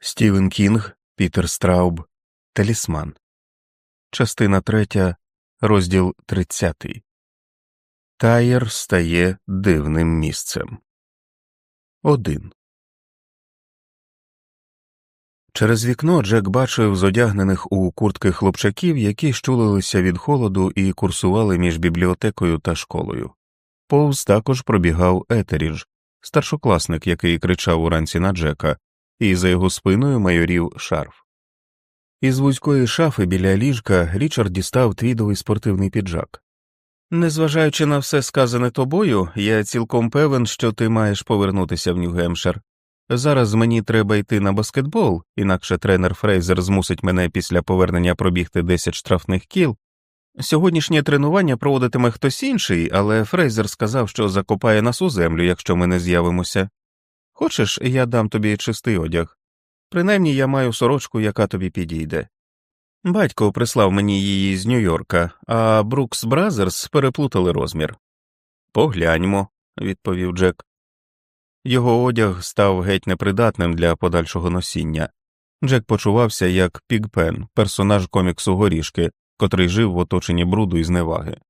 Стівен Кінг, Пітер Страуб, Талісман. Частина третя, розділ тридцятий. Таєр стає дивним місцем. Один. Через вікно Джек бачив зодягнених у куртки хлопчаків, які щулилися від холоду і курсували між бібліотекою та школою. Повз також пробігав Етерідж, старшокласник, який кричав уранці на Джека, і за його спиною майорів шарф. Із вузької шафи біля ліжка Річард дістав твідовий спортивний піджак. Незважаючи на все сказане тобою, я цілком певен, що ти маєш повернутися в Нью-Гемшир. Зараз мені треба йти на баскетбол, інакше тренер Фрейзер змусить мене після повернення пробігти 10 штрафних кіл. Сьогоднішнє тренування проводитиме хтось інший, але Фрейзер сказав, що закопає нас у землю, якщо ми не з'явимося. Хочеш, я дам тобі чистий одяг. Принаймні я маю сорочку, яка тобі підійде. Батько прислав мені її з Нью-Йорка, а Брукс Бразерс переплутали розмір. Погляньмо, відповів Джек. Його одяг став геть непридатним для подальшого носіння. Джек почувався як Пігпен, персонаж коміксу горішки, котрий жив в оточенні бруду і зневаги.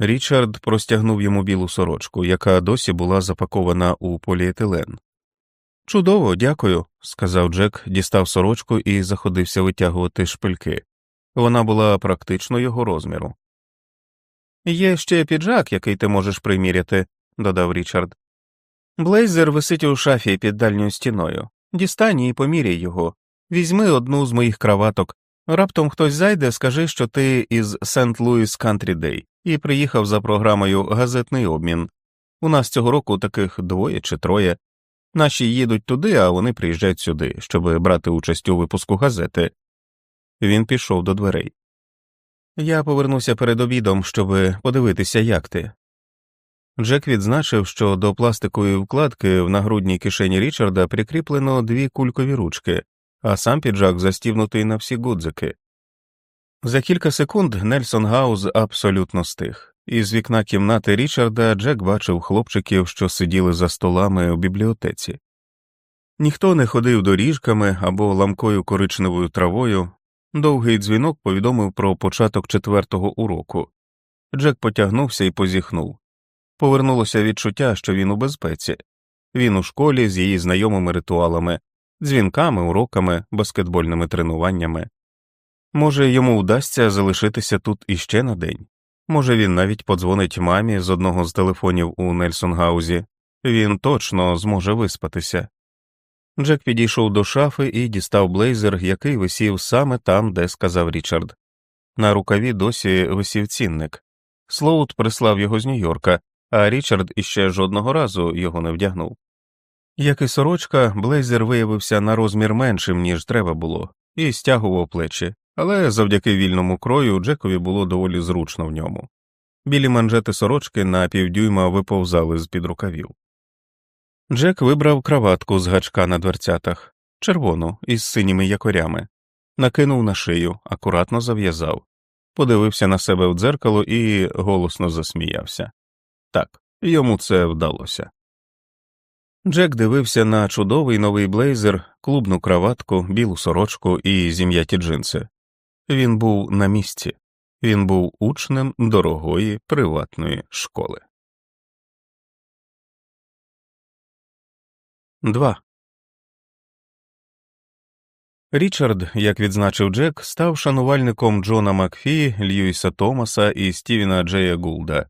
Річард простягнув йому білу сорочку, яка досі була запакована у поліетилен. Чудово, дякую, сказав Джек, дістав сорочку і заходився витягувати шпильки. Вона була практично його розміру. Є ще піджак, який ти можеш приміряти, додав Річард. Блейзер висить у шафі під дальньою стіною. Дістань і поміряй його. Візьми одну з моїх краваток. Раптом хтось зайде, скажи, що ти із Сент Луіс Кантрі Дей і приїхав за програмою газетний обмін. У нас цього року таких двоє чи троє. Наші їдуть туди, а вони приїжджають сюди, щоб брати участь у випуску газети. Він пішов до дверей. Я повернуся перед обідом, щоб подивитися, як ти. Джек відзначив, що до пластикової вкладки в нагрудній кишені Річарда прикріплено дві кулькові ручки, а сам піджак застівнутий на всі гудзики. За кілька секунд Нельсон Гауз абсолютно стих. Із вікна кімнати Річарда Джек бачив хлопчиків, що сиділи за столами у бібліотеці. Ніхто не ходив доріжками або ламкою коричневою травою. Довгий дзвінок повідомив про початок четвертого уроку. Джек потягнувся і позіхнув. Повернулося відчуття, що він у безпеці, він у школі з її знайомими ритуалами, дзвінками, уроками, баскетбольними тренуваннями. Може, йому вдасться залишитися тут іще на день. Може, він навіть подзвонить мамі з одного з телефонів у Нельсонгаузі, він точно зможе виспатися. Джек підійшов до шафи і дістав блейзер, який висів саме там, де сказав Річард. На рукаві досі висів цінник. Слоут прислав його з Нью-Йорка, а Річард іще жодного разу його не вдягнув. Як і сорочка, блейзер виявився на розмір меншим, ніж треба було, і стягував плечі, але завдяки вільному крою Джекові було доволі зручно в ньому. Білі манжети сорочки на півдюйма виповзали з під рукавів. Джек вибрав краватку з гачка на дверцятах, червону із синіми якорями, накинув на шию, акуратно зав'язав, подивився на себе в дзеркало і голосно засміявся. Так, йому це вдалося. Джек дивився на чудовий новий блейзер, клубну краватку, білу сорочку і зім'яті джинси. Він був на місці, він був учнем дорогої приватної школи. 2. Річард, як відзначив Джек, став шанувальником Джона Макфі, Льюіса Томаса і Стівена Джея Гулда.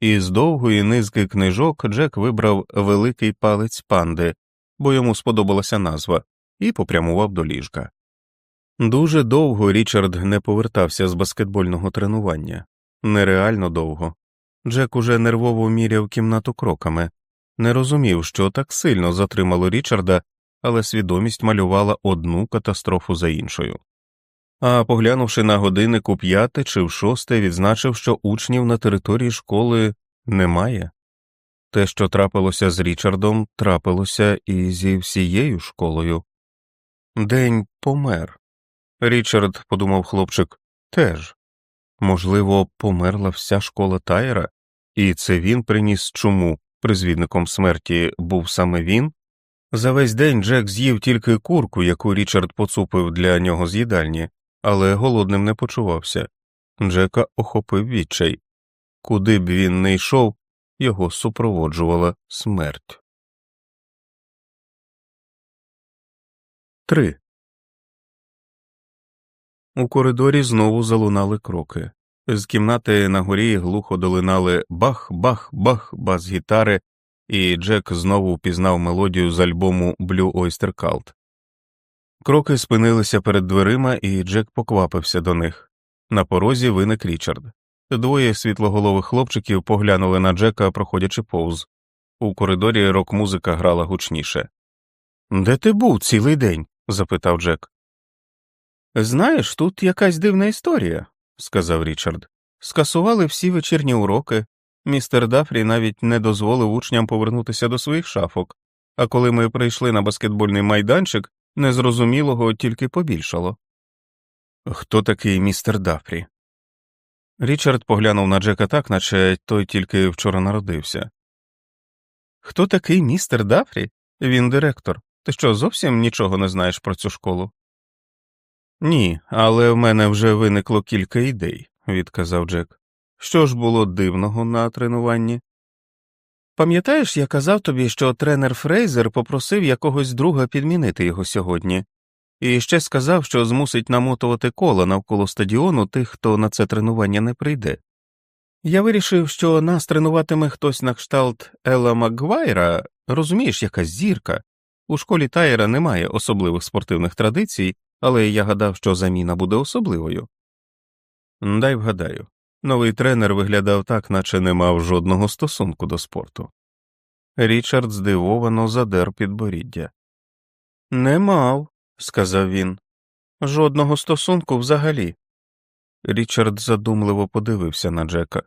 Із довгої низки книжок Джек вибрав великий палець панди, бо йому сподобалася назва, і попрямував до ліжка. Дуже довго Річард не повертався з баскетбольного тренування, нереально довго. Джек уже нервово міряв кімнату кроками, не розумів, що так сильно затримало Річарда, але свідомість малювала одну катастрофу за іншою. А поглянувши на годинник у п'яте чи в шосте, відзначив, що учнів на території школи немає. Те, що трапилося з Річардом, трапилося і зі всією школою. День помер. Річард, подумав хлопчик, теж. Можливо, померла вся школа Тайра, і це він приніс чому призвідником смерті був саме він? За весь день Джек з'їв тільки курку, яку Річард поцупив для нього з їдальні, але голодним не почувався. Джека охопив відчай. Куди б він не йшов, його супроводжувала смерть. 3. У коридорі знову залунали кроки. З кімнати на горі глухо долинали бах, бах, бах, бас гітари, і Джек знову впізнав мелодію з альбому Blue Oyster Cult. Кроки спинилися перед дверима, і Джек поквапився до них. На порозі виник Річард. Двоє світлоголових хлопчиків поглянули на Джека, проходячи повз. У коридорі рок музика грала гучніше. Де ти був цілий день? запитав Джек. Знаєш, тут якась дивна історія, сказав Річард. Скасували всі вечірні уроки. Містер Дафрі навіть не дозволив учням повернутися до своїх шафок, а коли ми прийшли на баскетбольний майданчик, незрозумілого тільки побільшало. Хто такий містер Дафрі? Річард поглянув на Джека так, наче той тільки вчора народився. Хто такий містер Дафрі? Він директор. Ти що, зовсім нічого не знаєш про цю школу? Ні, але в мене вже виникло кілька ідей, відказав Джек. Що ж було дивного на тренуванні? Пам'ятаєш, я казав тобі, що тренер Фрейзер попросив якогось друга підмінити його сьогодні, і ще сказав, що змусить намотувати кола навколо стадіону тих, хто на це тренування не прийде. Я вирішив, що нас тренуватиме хтось на кшталт Ела Макгвайра, розумієш, якась зірка. У школі Тайера немає особливих спортивних традицій, але я гадав, що заміна буде особливою. Дай вгадаю, новий тренер виглядав так, наче не мав жодного стосунку до спорту. Річард здивовано задер підборіддя. Не мав, сказав він. Жодного стосунку взагалі. Річард задумливо подивився на Джека.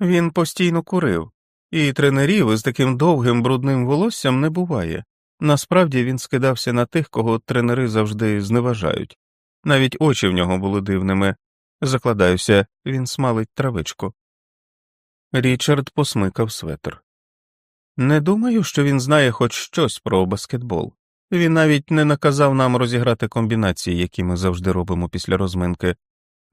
Він постійно курив, і тренерів із таким довгим брудним волоссям не буває. Насправді він скидався на тих, кого тренери завжди зневажають. Навіть очі в нього були дивними. Закладаюся, він смалить травичку. Річард посмикав светр. Не думаю, що він знає хоч щось про баскетбол. Він навіть не наказав нам розіграти комбінації, які ми завжди робимо після розминки.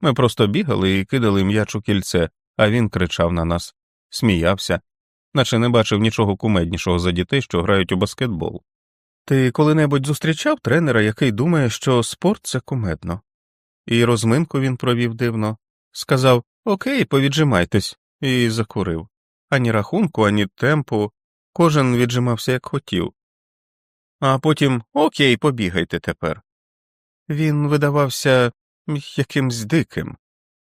Ми просто бігали і кидали м'яч у кільце, а він кричав на нас, сміявся, наче не бачив нічого кумеднішого за дітей, що грають у баскетбол. Ти коли-небудь зустрічав тренера, який думає, що спорт це кумедно? І розминку він провів дивно, сказав Окей, повіджимайтесь, і закурив. Ані рахунку, ані темпу, кожен віджимався як хотів. А потім Окей, побігайте тепер. Він видавався якимсь диким.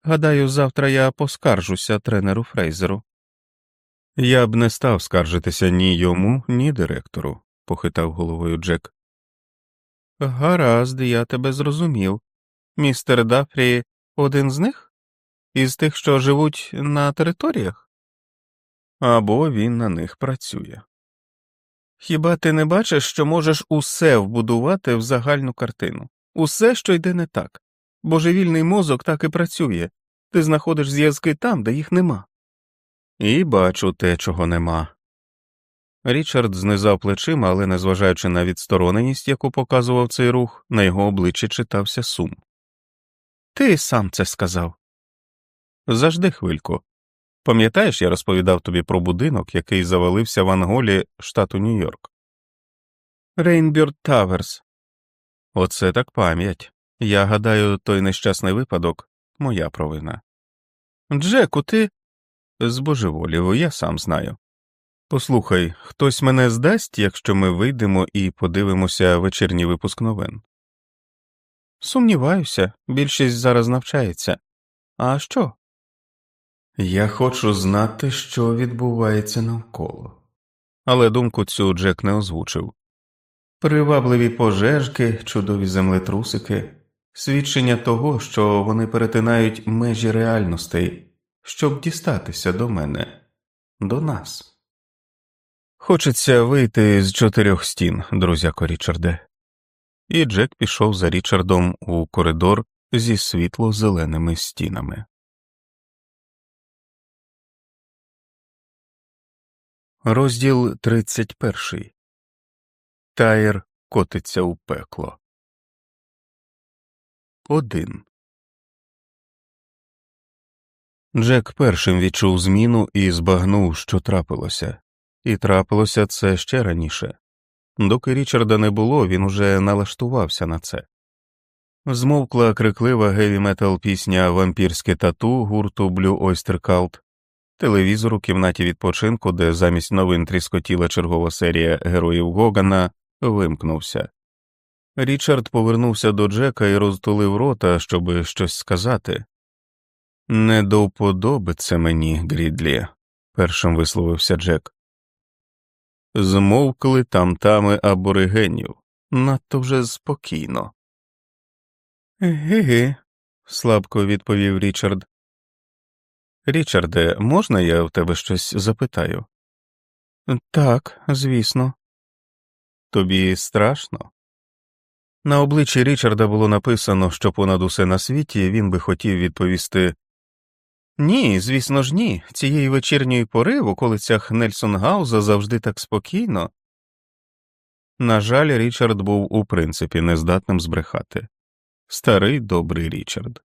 Гадаю, завтра я поскаржуся тренеру Фрейзеру. Я б не став скаржитися ні йому, ні директору похитав головою Джек. Гаразд, я тебе зрозумів. Містер Дафрі один з них? Із тих, що живуть на територіях? Або він на них працює. Хіба ти не бачиш, що можеш усе вбудувати в загальну картину, усе, що йде не так. Божевільний мозок так і працює, ти знаходиш зв'язки там, де їх нема. І бачу те, чого нема, Річард знизав плечима, але, незважаючи на відстороненість, яку показував цей рух, на його обличчі читався сум. Ти сам це сказав. Зажди хвильку. Пам'ятаєш, я розповідав тобі про будинок, який завалився в Анголі, штату Нью-Йорк? Рейнбірд Таверс. Оце так пам'ять. Я гадаю, той нещасний випадок моя провина. Джеку, ти збожеволів, я сам знаю. Послухай, хтось мене здасть, якщо ми вийдемо і подивимося вечірній випуск новин. Сумніваюся, більшість зараз навчається. А що? Я хочу знати, що відбувається навколо. Але думку цю Джек не озвучив. Привабливі пожежки, чудові землетрусики, свідчення того, що вони перетинають межі реальностей, щоб дістатися до мене, до нас. Хочеться вийти з чотирьох стін, друзяко Річарде. І Джек пішов за Річардом у коридор зі світло зеленими стінами. Розділ 31 Тайр котиться у пекло. Один. Джек першим відчув зміну і збагнув, що трапилося, і трапилося це ще раніше. Доки Річарда не було, він уже налаштувався на це. Змовкла криклива геві метал пісня Вампірське тату гурту Blue Oyster Cult, телевізор у кімнаті відпочинку, де замість новин тріскотіла чергова серія героїв Гогана, вимкнувся. Річард повернувся до Джека і розтулив рота, щоби щось сказати. Не до вподоби це мені, Грідлі, першим висловився Джек. Змовкли тамтами аборигенів надто вже спокійно. Ге-ге, слабко відповів Річард. Річарде, можна я в тебе щось запитаю? Так, звісно. Тобі страшно? На обличчі Річарда було написано, що понад усе на світі він би хотів відповісти ні, звісно ж, ні. Цієї вечірньої пори в околицях Нельсонгауза завжди так спокійно. На жаль, Річард був у принципі нездатним збрехати. Старий добрий Річард.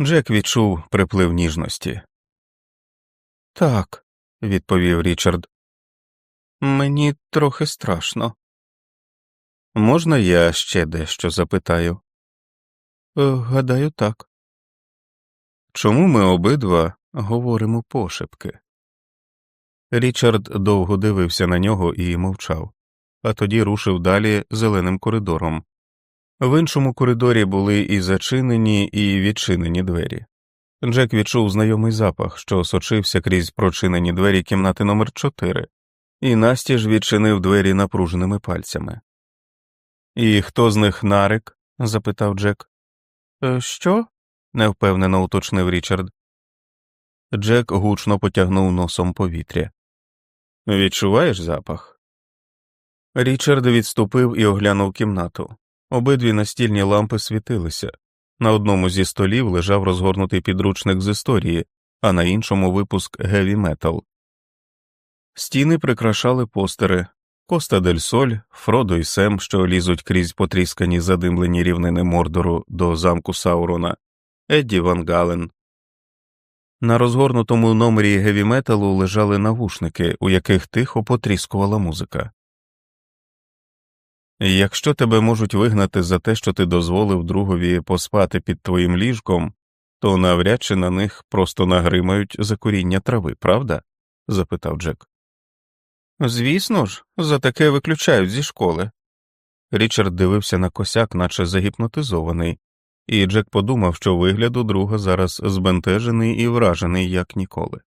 Джек відчув приплив ніжності. Так, відповів Річард. Мені трохи страшно. Можна я ще дещо запитаю? «Е, гадаю, так. Чому ми обидва говоримо пошепки? Річард довго дивився на нього і мовчав, а тоді рушив далі зеленим коридором. В іншому коридорі були і зачинені, і відчинені двері. Джек відчув знайомий запах, що сочився крізь прочинені двері кімнати номер 4 і настіж відчинив двері напруженими пальцями. І хто з них нарик? запитав Джек. «Е, що? Невпевнено уточнив Річард. Джек гучно потягнув носом повітря. Відчуваєш запах? Річард відступив і оглянув кімнату. Обидві настільні лампи світилися. На одному зі столів лежав розгорнутий підручник з історії, а на іншому випуск Геві Метал. Стіни прикрашали постери Коста дель Соль, Фродо і Сем, що лізуть крізь потріскані задимлені рівнини Мордору до замку Саурона, Едді Ван Гален. На розгорнутому номері геві металу лежали навушники, у яких тихо потріскувала музика. Якщо тебе можуть вигнати за те, що ти дозволив другові поспати під твоїм ліжком, то навряд чи на них просто нагримають за коріння трави, правда? запитав Джек. Звісно ж, за таке виключають зі школи. Річард дивився на косяк, наче загіпнотизований, і Джек подумав, що вигляду друга зараз збентежений і вражений, як ніколи.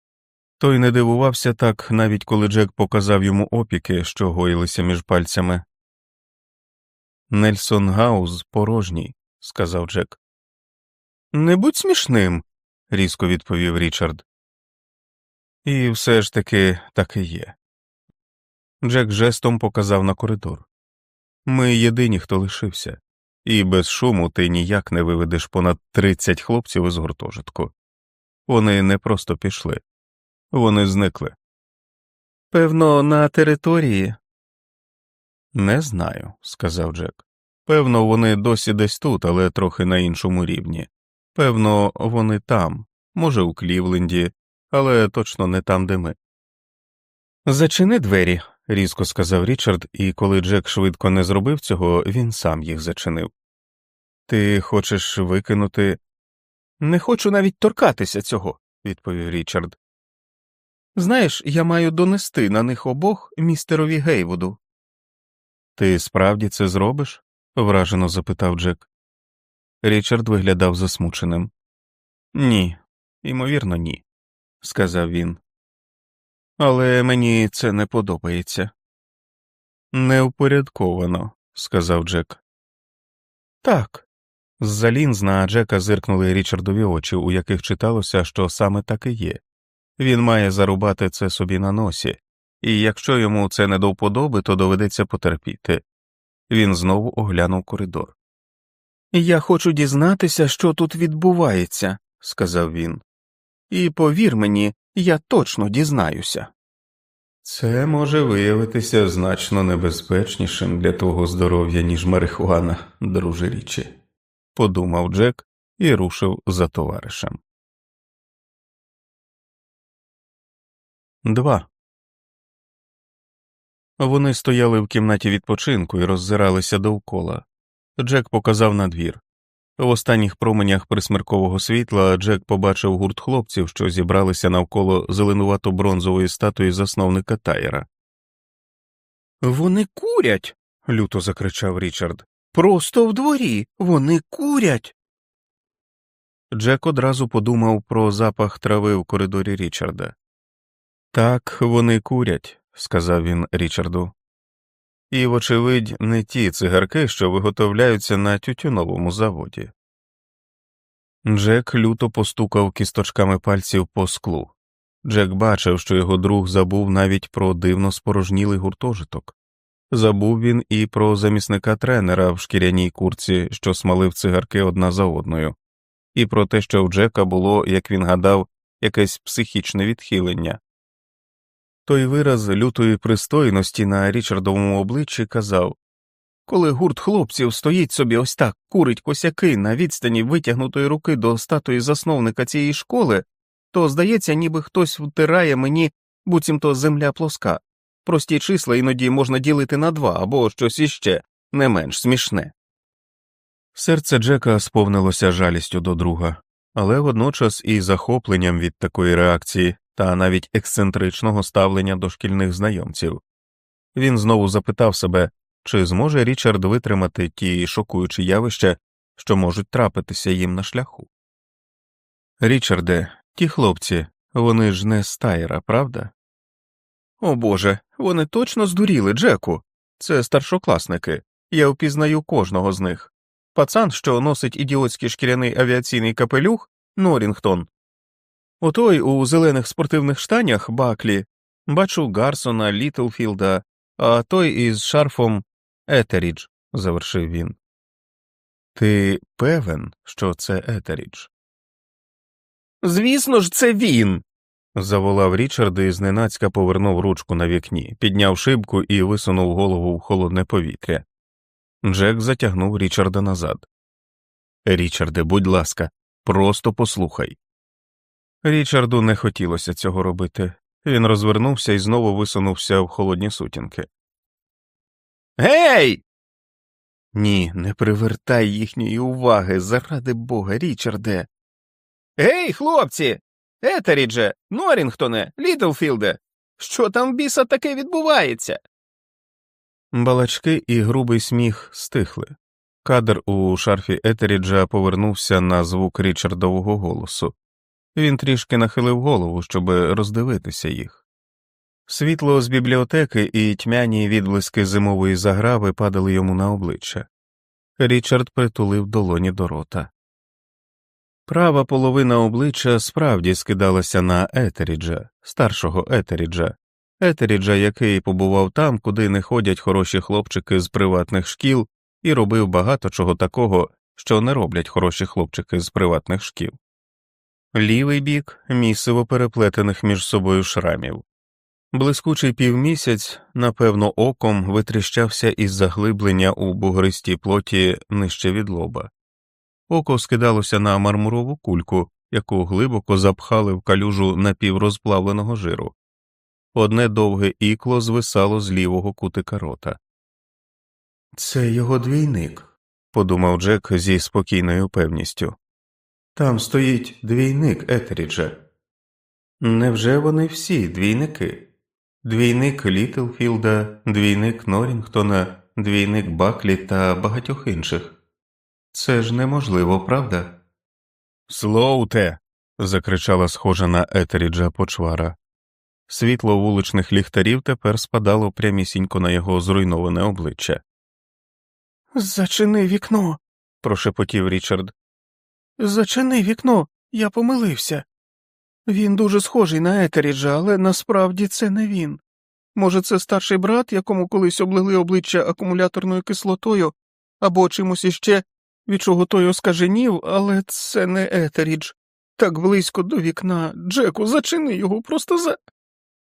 Той не дивувався так, навіть коли Джек показав йому опіки, що гоїлися між пальцями. Нельсон Гауз порожній, сказав Джек. Не будь смішним, різко відповів Річард. І все ж таки так і є. Джек жестом показав на коридор. Ми єдині, хто лишився і без шуму ти ніяк не виведеш понад 30 хлопців із гуртожитку. Вони не просто пішли, вони зникли. Певно, на території. Не знаю, сказав Джек. Певно, вони досі десь тут, але трохи на іншому рівні. Певно, вони там, може, у Клівленді, але точно не там, де ми. Зачини двері, різко сказав Річард, і коли Джек швидко не зробив цього, він сам їх зачинив. Ти хочеш викинути. Не хочу навіть торкатися цього, відповів Річард. Знаєш, я маю донести на них обох містерові Гейвуду. Ти справді це зробиш? вражено запитав Джек. Річард виглядав засмученим. Ні, ймовірно, ні, сказав він. Але мені це не подобається. Неупорядковано, сказав Джек. Так. З за лінз на Джека зиркнули Річардові очі, у яких читалося, що саме так і є. Він має зарубати це собі на носі, і якщо йому це не до вподоби, то доведеться потерпіти. Він знову оглянув коридор. Я хочу дізнатися, що тут відбувається, сказав він. І повір мені, я точно дізнаюся. Це може виявитися значно небезпечнішим для твого здоров'я, ніж марихуана, друже річі, подумав Джек і рушив за товаришем. 2. Вони стояли в кімнаті відпочинку і роззиралися довкола. Джек показав на двір. В останніх променях присмеркового світла Джек побачив гурт хлопців, що зібралися навколо зеленувато бронзової статуї засновника Тайера. Вони курять. люто закричав Річард. Просто в дворі. Вони курять. Джек одразу подумав про запах трави в коридорі Річарда. Так, вони курять, сказав він Річарду. І, вочевидь, не ті цигарки, що виготовляються на тютюновому заводі. Джек люто постукав кісточками пальців по склу. Джек бачив, що його друг забув навіть про дивно спорожнілий гуртожиток. Забув він і про замісника тренера в шкіряній курці, що смалив цигарки одна за одною, і про те, що в Джека було, як він гадав, якесь психічне відхилення. Той вираз лютої пристойності на Річардовому обличчі казав коли гурт хлопців стоїть собі ось так, курить косяки на відстані витягнутої руки до статуї засновника цієї школи, то здається, ніби хтось втирає мені, буцімто земля плоска. Прості числа іноді можна ділити на два або щось іще не менш смішне. Серце Джека сповнилося жалістю до друга, але водночас і захопленням від такої реакції та навіть ексцентричного ставлення до шкільних знайомців. Він знову запитав себе, чи зможе Річард витримати ті шокуючі явища, що можуть трапитися їм на шляху. Річарде, ті хлопці, вони ж не стайра, правда? О Боже, вони точно здуріли, Джеку. Це старшокласники. Я впізнаю кожного з них. Пацан, що носить ідіотський шкіряний авіаційний капелюх, Норінгтон, Отой у зелених спортивних штанях Баклі бачу Гарсона, Літлфілда, а той із шарфом Етерідж, завершив він. Ти певен, що це Етерідж? Звісно ж, це він. заволав Річард і зненацька повернув ручку на вікні, підняв шибку і висунув голову в холодне повітря. Джек затягнув Річарда назад. Річарде, будь ласка, просто послухай. Річарду не хотілося цього робити. Він розвернувся і знову висунувся в холодні сутінки. Гей. Ні, не привертай їхньої уваги заради бога, Річарде. Гей, хлопці. Етерідже, Норінгтоне, Літлфілде. Що там біса таке відбувається? Балачки і грубий сміх стихли. Кадр у шарфі Етеріджа повернувся на звук Річардового голосу. Він трішки нахилив голову, щоб роздивитися їх. Світло з бібліотеки і тьмяні відблиски зимової заграви падали йому на обличчя. Річард притулив долоні до рота. Права половина обличчя справді скидалася на Етеріджа, старшого Етеріджа, Етеріджа, який побував там, куди не ходять хороші хлопчики з приватних шкіл, і робив багато чого такого, що не роблять хороші хлопчики з приватних шкіл лівий бік місиво переплетених між собою шрамів. Блискучий півмісяць, напевно, оком витріщався із заглиблення у бугристій плоті нижче від лоба. Око скидалося на мармурову кульку, яку глибоко запхали в калюжу напіврозплавленого жиру. Одне довге ікло звисало з лівого кутика рота. Це його двійник, подумав Джек зі спокійною певністю. Там стоїть двійник Етеріджа. Невже вони всі двійники? Двійник Літлфілда, двійник Норінгтона, двійник Баклі та багатьох інших? Це ж неможливо, правда? Слоуте. закричала схожа на Етеріджа почвара. Світло вуличних ліхтарів тепер спадало прямісінько на його зруйноване обличчя. Зачини вікно. прошепотів Річард. Зачини вікно, я помилився. Він дуже схожий на Етеріджа, але насправді це не він. Може, це старший брат, якому колись облили обличчя акумуляторною кислотою, або чимось іще, від чого той оскаженів, але це не Етерідж. Так близько до вікна. Джеку, зачини його просто за.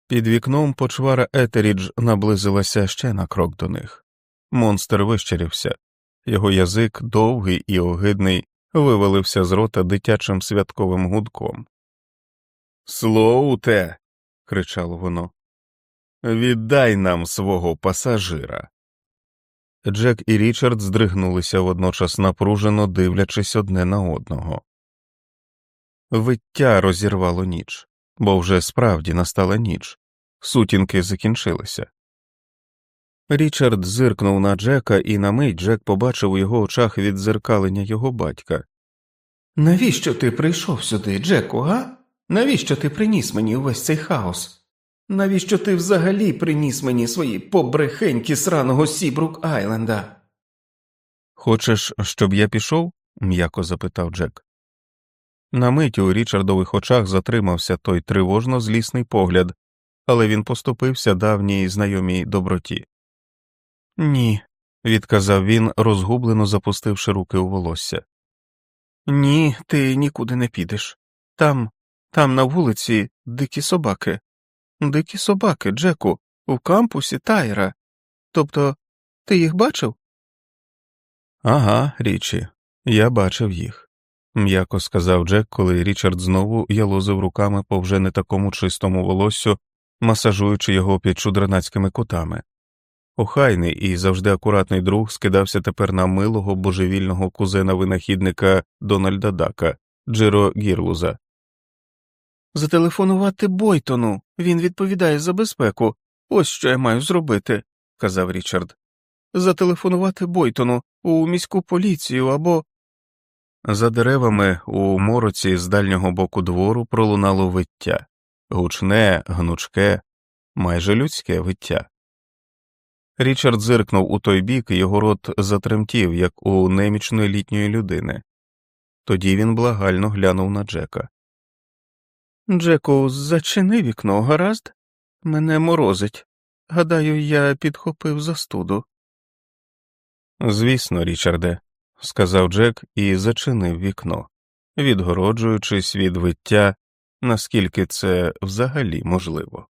Під вікном почвара Етерідж наблизилася ще на крок до них. Монстр вищерівся, його язик, довгий і огидний, вивалився з рота дитячим святковим гудком. Слоуте. кричало воно. Віддай нам свого пасажира. Джек і Річард здригнулися водночас напружено дивлячись одне на одного. Виття розірвало ніч, бо вже справді настала ніч, сутінки закінчилися. Річард зиркнув на Джека, і на мить Джек побачив у його очах віддзеркалення його батька. Навіщо ти прийшов сюди, Джеку, га? Навіщо ти приніс мені увесь цей хаос? Навіщо ти взагалі приніс мені свої побрехеньки сраного Сібрук Айленда? Хочеш, щоб я пішов? м'яко запитав Джек. На мить у Річардових очах затримався той тривожно злісний погляд, але він поступився давній знайомій доброті. Ні, відказав він, розгублено запустивши руки у волосся. Ні, ти нікуди не підеш. Там, там на вулиці дикі собаки. Дикі собаки, Джеку, у кампусі Тайра. Тобто ти їх бачив? Ага, річі, я бачив їх, м'яко сказав Джек, коли Річард знову ялозив руками по вже не такому чистому волоссю, масажуючи його під чудранацькими кутами. Охайний і завжди акуратний друг скидався тепер на милого божевільного кузена винахідника Дональда Дака, Джиро Гірлуза. Зателефонувати Бойтону, він відповідає за безпеку. Ось що я маю зробити, казав Річард. Зателефонувати Бойтону у міську поліцію або. За деревами у мороці з дальнього боку двору пролунало виття гучне, гнучке, майже людське виття. Річард зиркнув у той бік, і його рот затремтів, як у немічної літньої людини. Тоді він благально глянув на Джека. Джеку, зачини вікно, гаразд? Мене морозить. Гадаю, я підхопив застуду. Звісно, Річарде, сказав Джек і зачинив вікно, відгороджуючись від виття, наскільки це взагалі можливо.